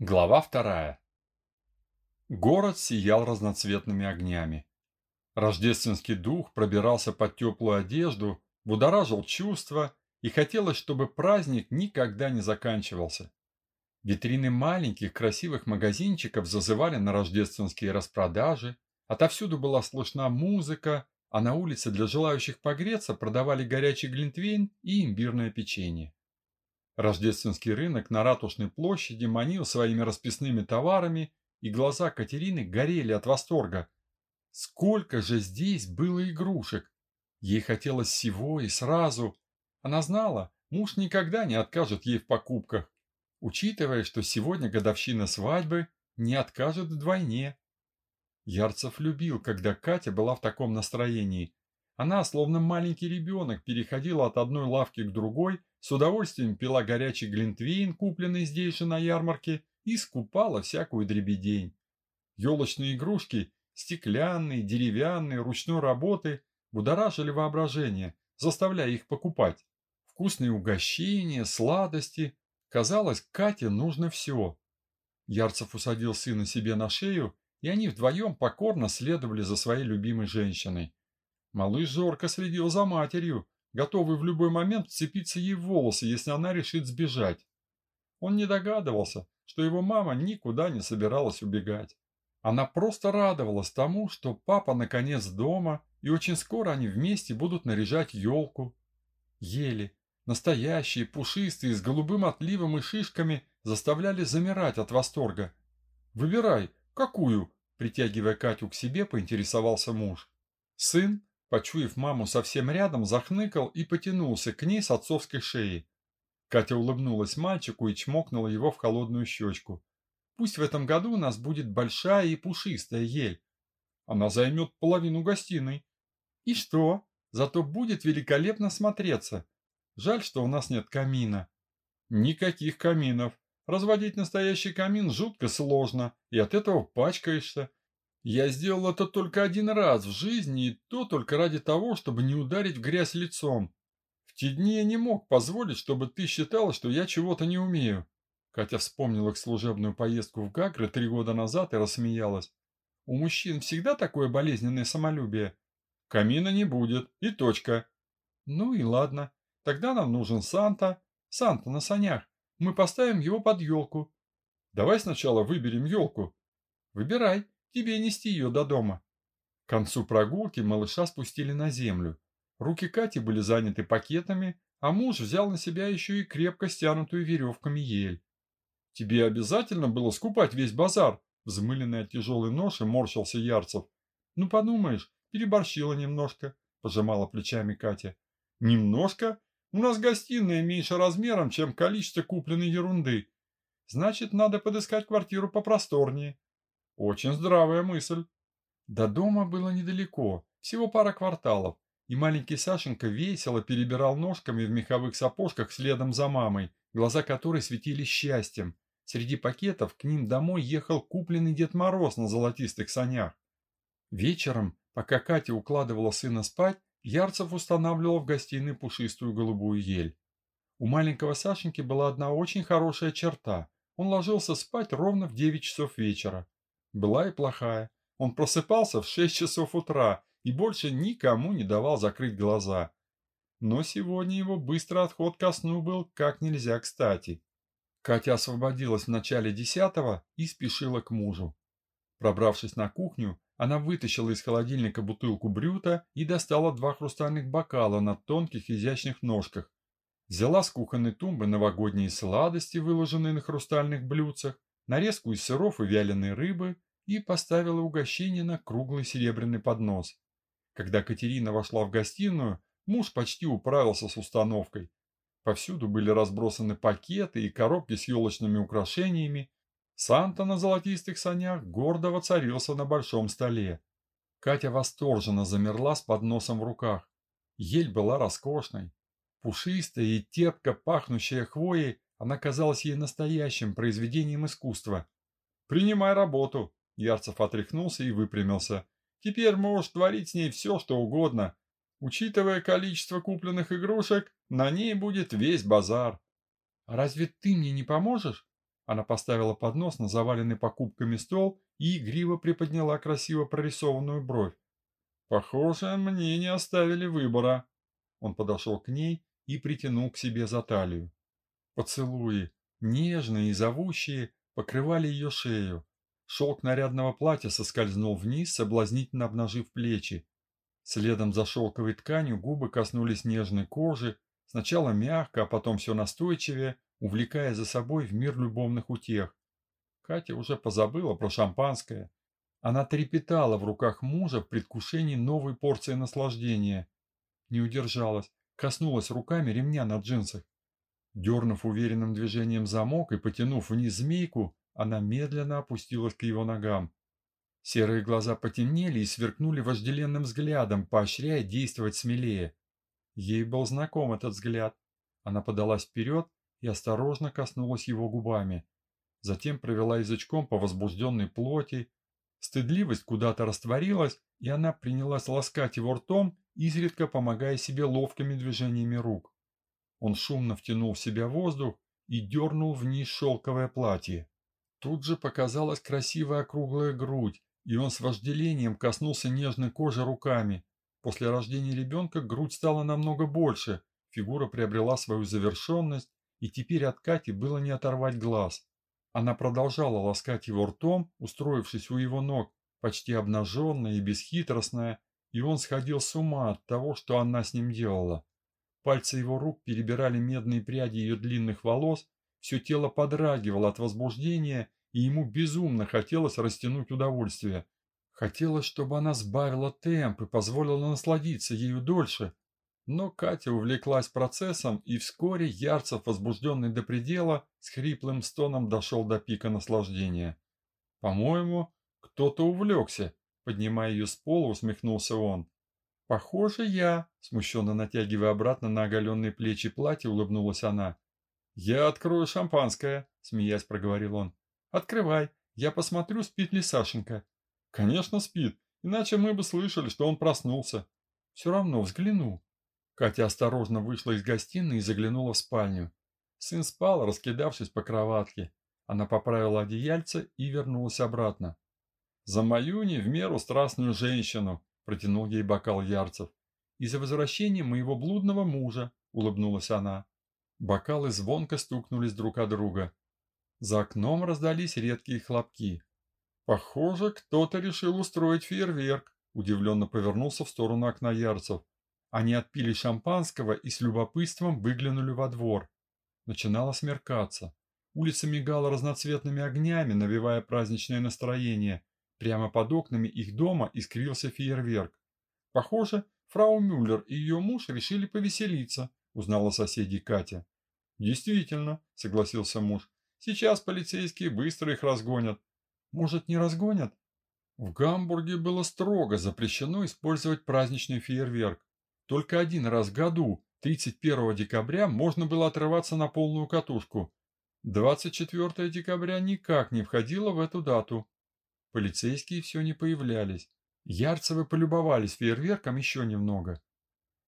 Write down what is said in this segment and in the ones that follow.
Глава вторая. Город сиял разноцветными огнями. Рождественский дух пробирался под теплую одежду, будоражил чувства, и хотелось, чтобы праздник никогда не заканчивался. Витрины маленьких красивых магазинчиков зазывали на рождественские распродажи, отовсюду была слышна музыка, а на улице для желающих погреться продавали горячий глинтвейн и имбирное печенье. Рождественский рынок на Ратушной площади манил своими расписными товарами, и глаза Катерины горели от восторга. Сколько же здесь было игрушек! Ей хотелось всего и сразу. Она знала, муж никогда не откажет ей в покупках. Учитывая, что сегодня годовщина свадьбы, не откажет вдвойне. Ярцев любил, когда Катя была в таком настроении. Она, словно маленький ребенок, переходила от одной лавки к другой, с удовольствием пила горячий глинтвейн, купленный здесь же на ярмарке, и скупала всякую дребедень. Елочные игрушки, стеклянные, деревянные, ручной работы, будоражили воображение, заставляя их покупать. Вкусные угощения, сладости. Казалось, Кате нужно все. Ярцев усадил сына себе на шею, и они вдвоем покорно следовали за своей любимой женщиной. Малыш зорко следил за матерью, готовый в любой момент вцепиться ей в волосы, если она решит сбежать. Он не догадывался, что его мама никуда не собиралась убегать. Она просто радовалась тому, что папа наконец дома, и очень скоро они вместе будут наряжать елку. Ели, настоящие, пушистые, с голубым отливом и шишками, заставляли замирать от восторга. «Выбирай, какую?» – притягивая Катю к себе, поинтересовался муж. Сын, Почуяв маму совсем рядом, захныкал и потянулся к ней с отцовской шеи. Катя улыбнулась мальчику и чмокнула его в холодную щечку. «Пусть в этом году у нас будет большая и пушистая ель. Она займет половину гостиной. И что? Зато будет великолепно смотреться. Жаль, что у нас нет камина». «Никаких каминов. Разводить настоящий камин жутко сложно, и от этого пачкаешься. Я сделал это только один раз в жизни, и то только ради того, чтобы не ударить в грязь лицом. В те дни я не мог позволить, чтобы ты считала, что я чего-то не умею. Катя вспомнила их служебную поездку в Гагры три года назад и рассмеялась. У мужчин всегда такое болезненное самолюбие. Камина не будет, и точка. Ну и ладно. Тогда нам нужен Санта. Санта на санях. Мы поставим его под елку. Давай сначала выберем елку. Выбирай. Тебе нести ее до дома. К концу прогулки малыша спустили на землю. Руки Кати были заняты пакетами, а муж взял на себя еще и крепко стянутую веревками ель. «Тебе обязательно было скупать весь базар?» Взмыленный от тяжелой ноши морщился Ярцев. «Ну, подумаешь, переборщила немножко», – пожимала плечами Катя. «Немножко? У нас гостиная меньше размером, чем количество купленной ерунды. Значит, надо подыскать квартиру попросторнее. Очень здравая мысль. До дома было недалеко, всего пара кварталов, и маленький Сашенька весело перебирал ножками в меховых сапожках следом за мамой, глаза которой светили счастьем. Среди пакетов к ним домой ехал купленный Дед Мороз на золотистых санях. Вечером, пока Катя укладывала сына спать, Ярцев устанавливал в гостиной пушистую голубую ель. У маленького Сашеньки была одна очень хорошая черта. Он ложился спать ровно в девять часов вечера. Была и плохая. Он просыпался в шесть часов утра и больше никому не давал закрыть глаза. Но сегодня его быстрый отход ко сну был как нельзя кстати. Катя освободилась в начале десятого и спешила к мужу. Пробравшись на кухню, она вытащила из холодильника бутылку брюта и достала два хрустальных бокала на тонких изящных ножках. Взяла с кухонной тумбы новогодние сладости, выложенные на хрустальных блюдцах, нарезку из сыров и вяленой рыбы и поставила угощение на круглый серебряный поднос. Когда Катерина вошла в гостиную, муж почти управился с установкой. Повсюду были разбросаны пакеты и коробки с елочными украшениями. Санта на золотистых санях гордо воцарился на большом столе. Катя восторженно замерла с подносом в руках. Ель была роскошной. Пушистая и терпко пахнущая хвоей, она казалась ей настоящим произведением искусства. «Принимай работу!» Ярцев отряхнулся и выпрямился. «Теперь можешь творить с ней все, что угодно. Учитывая количество купленных игрушек, на ней будет весь базар». «А разве ты мне не поможешь?» Она поставила поднос на заваленный покупками стол и игриво приподняла красиво прорисованную бровь. «Похоже, мне не оставили выбора». Он подошел к ней и притянул к себе за талию. Поцелуи, нежные и зовущие, покрывали ее шею. Шелк нарядного платья соскользнул вниз, соблазнительно обнажив плечи. Следом за шелковой тканью губы коснулись нежной кожи, сначала мягко, а потом все настойчивее, увлекая за собой в мир любовных утех. Катя уже позабыла про шампанское. Она трепетала в руках мужа в предвкушении новой порции наслаждения. Не удержалась, коснулась руками ремня на джинсах. Дернув уверенным движением замок и потянув вниз змейку, она медленно опустилась к его ногам. Серые глаза потемнели и сверкнули вожделенным взглядом, поощряя действовать смелее. Ей был знаком этот взгляд. Она подалась вперед и осторожно коснулась его губами. Затем провела язычком по возбужденной плоти. Стыдливость куда-то растворилась, и она принялась ласкать его ртом, изредка помогая себе ловкими движениями рук. Он шумно втянул в себя воздух и дернул вниз шелковое платье. Тут же показалась красивая круглая грудь, и он с вожделением коснулся нежной кожи руками. После рождения ребенка грудь стала намного больше, фигура приобрела свою завершенность, и теперь от Кати было не оторвать глаз. Она продолжала ласкать его ртом, устроившись у его ног, почти обнаженная и бесхитростная, и он сходил с ума от того, что она с ним делала. Пальцы его рук перебирали медные пряди ее длинных волос, все тело подрагивало от возбуждения, и ему безумно хотелось растянуть удовольствие. Хотелось, чтобы она сбавила темп и позволила насладиться ею дольше. Но Катя увлеклась процессом, и вскоре Ярцев, возбужденный до предела, с хриплым стоном дошел до пика наслаждения. «По-моему, кто-то увлекся», — поднимая ее с пола, усмехнулся он. «Похоже, я», — смущенно натягивая обратно на оголенные плечи платье, улыбнулась она. «Я открою шампанское», — смеясь проговорил он. «Открывай, я посмотрю, спит ли Сашенька». «Конечно спит, иначе мы бы слышали, что он проснулся». «Все равно взгляну». Катя осторожно вышла из гостиной и заглянула в спальню. Сын спал, раскидавшись по кроватке. Она поправила одеяльце и вернулась обратно. «За мою не в меру страстную женщину», – протянул ей бокал Ярцев. «И за возвращение моего блудного мужа», – улыбнулась она. Бокалы звонко стукнулись друг от друга. За окном раздались редкие хлопки. «Похоже, кто-то решил устроить фейерверк», – удивленно повернулся в сторону окна Ярцев. Они отпили шампанского и с любопытством выглянули во двор. Начинало смеркаться. Улица мигала разноцветными огнями, навевая праздничное настроение. Прямо под окнами их дома искрился фейерверк. Похоже, фрау Мюллер и ее муж решили повеселиться, узнала соседей Катя. Действительно, согласился муж. Сейчас полицейские быстро их разгонят. Может, не разгонят? В Гамбурге было строго запрещено использовать праздничный фейерверк. Только один раз в году, 31 декабря, можно было отрываться на полную катушку. 24 декабря никак не входило в эту дату. Полицейские все не появлялись. Ярцевы полюбовались фейерверком еще немного.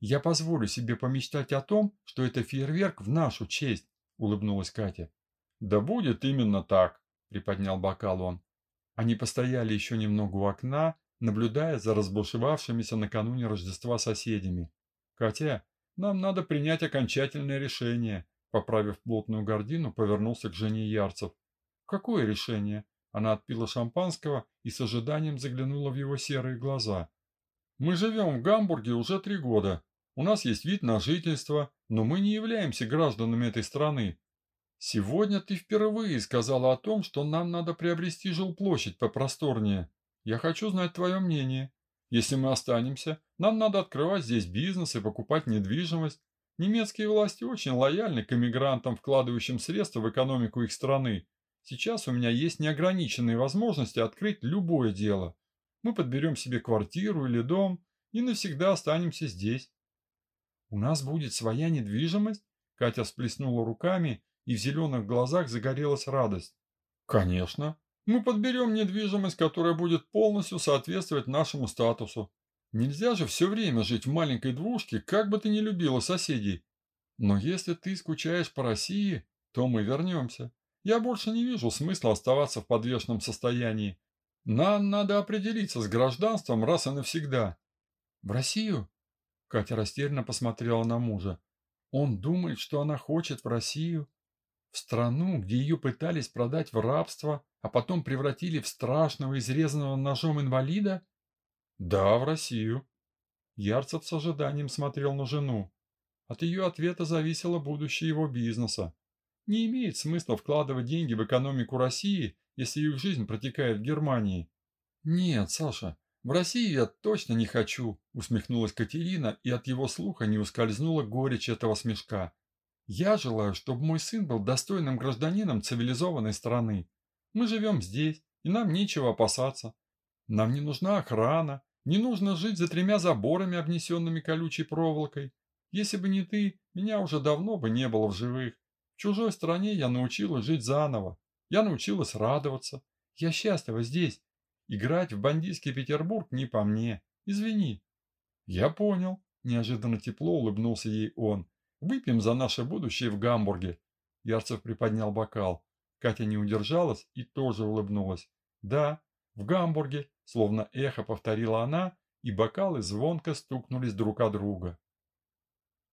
«Я позволю себе помечтать о том, что это фейерверк в нашу честь», — улыбнулась Катя. «Да будет именно так», — приподнял бокал он. Они постояли еще немного у окна, наблюдая за разбушевавшимися накануне Рождества соседями. «Катя, нам надо принять окончательное решение», поправив плотную гордину, повернулся к жене Ярцев. «Какое решение?» Она отпила шампанского и с ожиданием заглянула в его серые глаза. «Мы живем в Гамбурге уже три года. У нас есть вид на жительство, но мы не являемся гражданами этой страны. Сегодня ты впервые сказала о том, что нам надо приобрести жилплощадь попросторнее. Я хочу знать твое мнение. Если мы останемся, нам надо открывать здесь бизнес и покупать недвижимость. Немецкие власти очень лояльны к иммигрантам, вкладывающим средства в экономику их страны. Сейчас у меня есть неограниченные возможности открыть любое дело. Мы подберем себе квартиру или дом и навсегда останемся здесь. У нас будет своя недвижимость? Катя всплеснула руками, и в зеленых глазах загорелась радость. Конечно, мы подберем недвижимость, которая будет полностью соответствовать нашему статусу. Нельзя же все время жить в маленькой двушке, как бы ты ни любила соседей. Но если ты скучаешь по России, то мы вернемся. Я больше не вижу смысла оставаться в подвешенном состоянии. Нам надо определиться с гражданством раз и навсегда. В Россию? Катя растерянно посмотрела на мужа. Он думает, что она хочет в Россию? В страну, где ее пытались продать в рабство, а потом превратили в страшного изрезанного ножом инвалида? Да, в Россию. Ярцев с ожиданием смотрел на жену. От ее ответа зависело будущее его бизнеса. Не имеет смысла вкладывать деньги в экономику России, если их жизнь протекает в Германии. Нет, Саша, в России я точно не хочу, усмехнулась Катерина, и от его слуха не ускользнула горечь этого смешка. Я желаю, чтобы мой сын был достойным гражданином цивилизованной страны. Мы живем здесь, и нам нечего опасаться. Нам не нужна охрана, не нужно жить за тремя заборами, обнесенными колючей проволокой. Если бы не ты, меня уже давно бы не было в живых. В чужой стране я научилась жить заново. Я научилась радоваться. Я счастлива здесь. Играть в бандитский Петербург не по мне. Извини. Я понял. Неожиданно тепло улыбнулся ей он. Выпьем за наше будущее в Гамбурге. Ярцев приподнял бокал. Катя не удержалась и тоже улыбнулась. Да, в Гамбурге, словно эхо повторила она, и бокалы звонко стукнулись друг о друга.